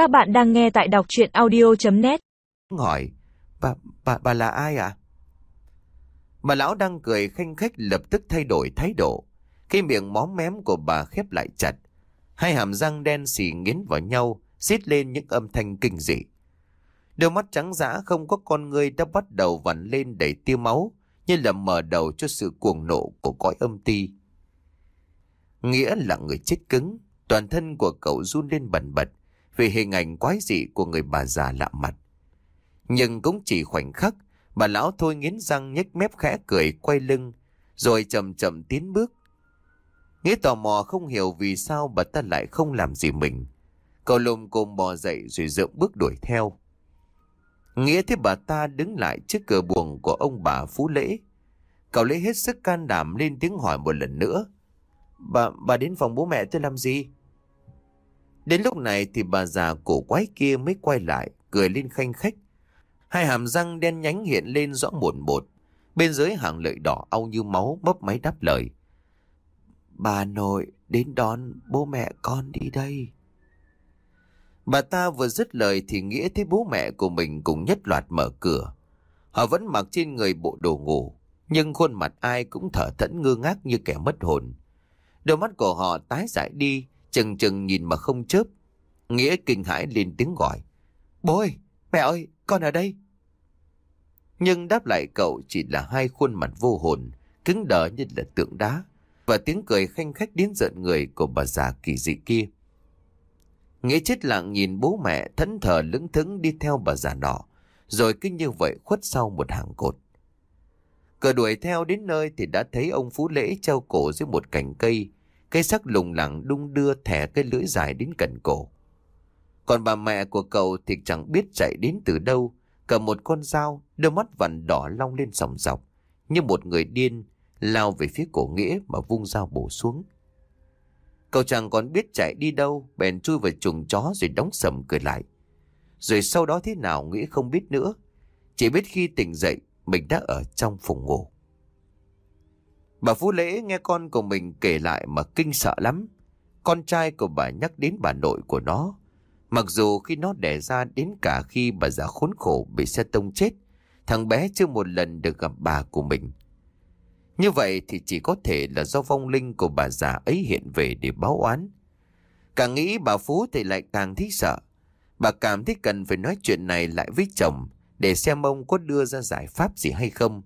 Các bạn đang nghe tại đọc chuyện audio.net Hỏi, bà, bà, bà là ai ạ? Bà lão đang cười khanh khách lập tức thay đổi thái độ. khi miệng móm mém của bà khép lại chặt. Hai hàm răng đen xì nghiến vào nhau, xít lên những âm thanh kinh dị. Đôi mắt trắng dã không có con người đã bắt đầu vằn lên đầy tiêu máu, như là mở đầu cho sự cuồng nộ của cõi âm ti. Nghĩa là người chết cứng, toàn thân của cậu run lên bần bật về hình ảnh quái dị của người bà già lạ mặt. Nhưng cũng chỉ khoảnh khắc, bà lão thôi nghiến răng nhếch mép khẽ cười quay lưng, rồi chậm chậm tiến bước. Nghĩa tò mò không hiểu vì sao bà ta lại không làm gì mình. Cậu lùm cồm bò dậy rồi dượng bước đuổi theo. Nghĩa thấy bà ta đứng lại trước cửa buồng của ông bà Phú Lễ. Cậu lấy hết sức can đảm lên tiếng hỏi một lần nữa. Bà, bà đến phòng bố mẹ tôi làm gì? Đến lúc này thì bà già cổ quái kia mới quay lại, cười lên khanh khách. Hai hàm răng đen nhánh hiện lên rõ một một. Bên dưới hàng lợi đỏ au như máu mấp máy đáp lời. Bà nội đến đón bố mẹ con đi đây. Bà ta vừa dứt lời thì nghĩa thấy bố mẹ của mình cũng nhất loạt mở cửa. Họ vẫn mặc trên người bộ đồ ngủ, nhưng khuôn mặt ai cũng thở thẫn ngơ ngác như kẻ mất hồn. Đôi mắt của họ tái dại đi, chừng chừng nhìn mà không chớp. Nghĩa kinh hãi lên tiếng gọi. Bố ơi, mẹ ơi, con ở đây. Nhưng đáp lại cậu chỉ là hai khuôn mặt vô hồn, cứng đờ như là tượng đá, và tiếng cười khanh khách đến giận người của bà già kỳ dị kia. Nghĩa chết lặng nhìn bố mẹ thẫn thờ lững thững đi theo bà già nọ, rồi cứ như vậy khuất sau một hàng cột. Cờ đuổi theo đến nơi thì đã thấy ông Phú Lễ treo cổ dưới một cành cây, cây sắc lùng lẳng đung đưa thẻ cái lưỡi dài đến cận cổ. Còn bà mẹ của cậu thì chẳng biết chạy đến từ đâu, cầm một con dao, đôi mắt vằn đỏ long lên sòng sọc, như một người điên, lao về phía cổ nghĩa mà vung dao bổ xuống. Cậu chẳng còn biết chạy đi đâu, bèn chui vào chuồng chó rồi đóng sầm cười lại. Rồi sau đó thế nào Nghĩa không biết nữa. Chỉ biết khi tỉnh dậy, mình đã ở trong phòng ngủ. Bà Phú Lễ nghe con của mình kể lại mà kinh sợ lắm. Con trai của bà nhắc đến bà nội của nó. Mặc dù khi nó đẻ ra đến cả khi bà già khốn khổ bị xe tông chết, thằng bé chưa một lần được gặp bà của mình. Như vậy thì chỉ có thể là do vong linh của bà già ấy hiện về để báo oán. Càng nghĩ bà Phú thì lại càng thấy sợ. Bà cảm thấy cần phải nói chuyện này lại với chồng để xem ông có đưa ra giải pháp gì hay không.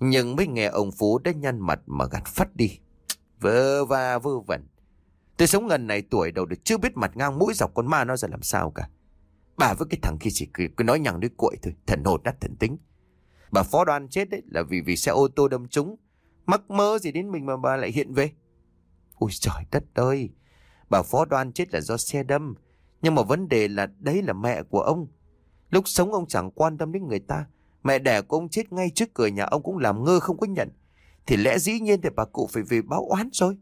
Nhưng mới nghe ông Phú đã nhăn mặt mà gạt phát đi. Vơ va vơ vẩn. Tôi sống gần này tuổi đầu được chưa biết mặt ngang mũi dọc con ma nó ra làm sao cả. Bà với cái thằng kia chỉ cứ, cứ nói nhằng đứa cuội thôi. Thần hồn đắt thần tính. Bà phó đoan chết đấy là vì vì xe ô tô đâm trúng. Mắc mơ gì đến mình mà bà lại hiện về. Ôi trời đất ơi. Bà phó đoan chết là do xe đâm. Nhưng mà vấn đề là đấy là mẹ của ông. Lúc sống ông chẳng quan tâm đến người ta. Mẹ đẻ của ông chết ngay trước cửa nhà ông cũng làm ngơ không có nhận. Thì lẽ dĩ nhiên thì bà cụ phải về báo oán rồi.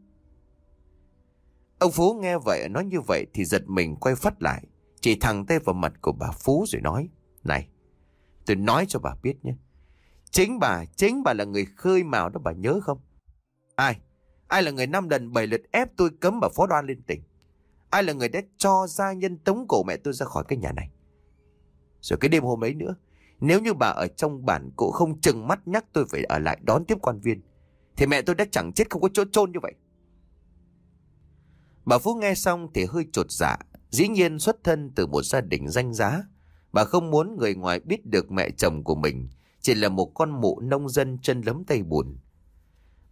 Ông Phú nghe vậy nói như vậy thì giật mình quay phát lại. Chỉ thẳng tay vào mặt của bà Phú rồi nói. Này, tôi nói cho bà biết nhé. Chính bà, chính bà là người khơi mào đó bà nhớ không? Ai? Ai là người năm lần bảy lượt ép tôi cấm bà phó đoan lên tỉnh? Ai là người đã cho gia nhân tống cổ mẹ tôi ra khỏi cái nhà này? Rồi cái đêm hôm ấy nữa, nếu như bà ở trong bản cụ không chừng mắt nhắc tôi phải ở lại đón tiếp quan viên, thì mẹ tôi đã chẳng chết không có chỗ chôn như vậy. Bà Phú nghe xong thì hơi trột dạ, dĩ nhiên xuất thân từ một gia đình danh giá. Bà không muốn người ngoài biết được mẹ chồng của mình chỉ là một con mụ nông dân chân lấm tay bùn.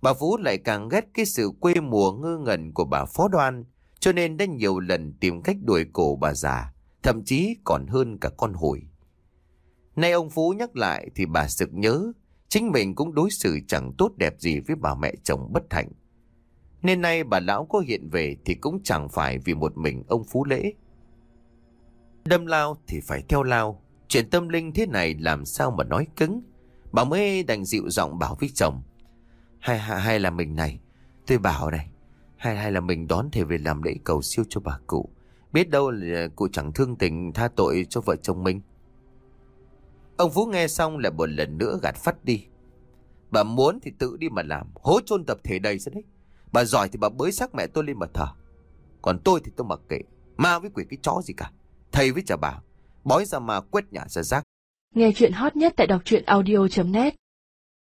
Bà Phú lại càng ghét cái sự quê mùa ngơ ngẩn của bà Phó Đoan, cho nên đã nhiều lần tìm cách đuổi cổ bà già, thậm chí còn hơn cả con hồi Nay ông Phú nhắc lại thì bà sực nhớ, chính mình cũng đối xử chẳng tốt đẹp gì với bà mẹ chồng bất hạnh. Nên nay bà lão có hiện về thì cũng chẳng phải vì một mình ông Phú lễ. Đâm lao thì phải theo lao, chuyện tâm linh thế này làm sao mà nói cứng. Bà mới đành dịu giọng bảo với chồng. Hay, hay, hay là mình này, tôi bảo này, hay, hay là mình đón thầy về làm lễ cầu siêu cho bà cụ. Biết đâu là cụ chẳng thương tình tha tội cho vợ chồng mình. Ông Phú nghe xong lại một lần nữa gạt phát đi. Bà muốn thì tự đi mà làm, hố chôn tập thể đầy ra đấy. Bà giỏi thì bà bới xác mẹ tôi lên mà thở. Còn tôi thì tôi mặc kệ, ma với quỷ cái chó gì cả. Thầy với chả bà, bói ra mà quét nhà ra rác. Nghe chuyện hot nhất tại đọc truyện audio.net